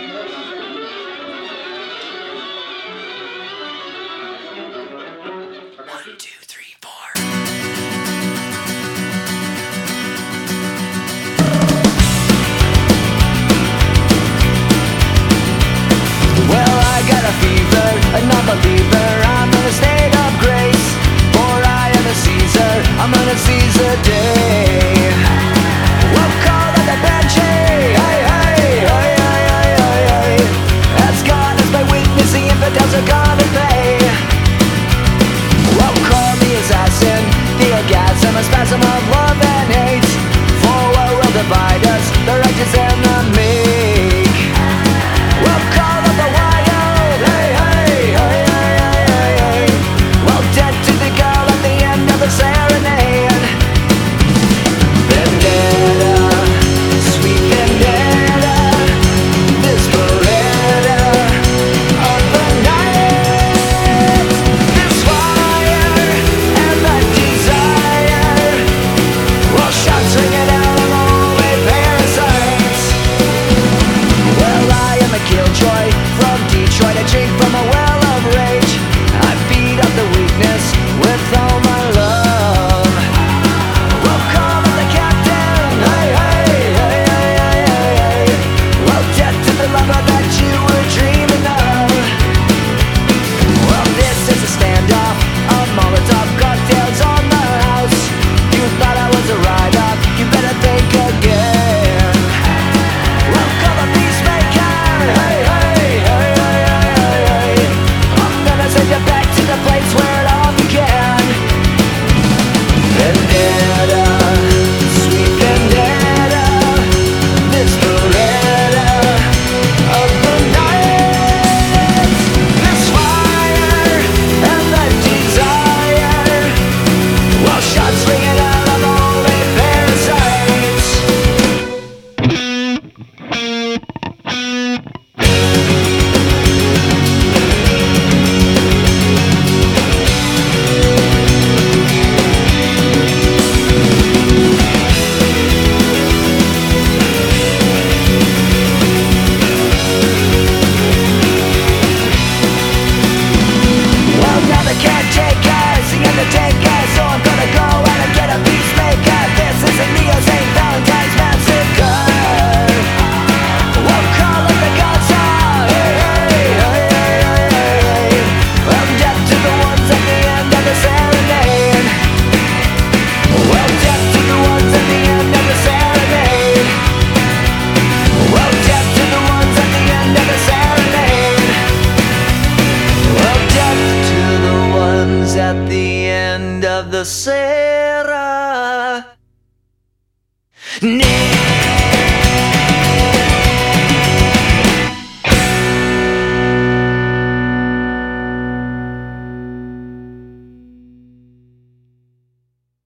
One, a spasm of love the Sarah.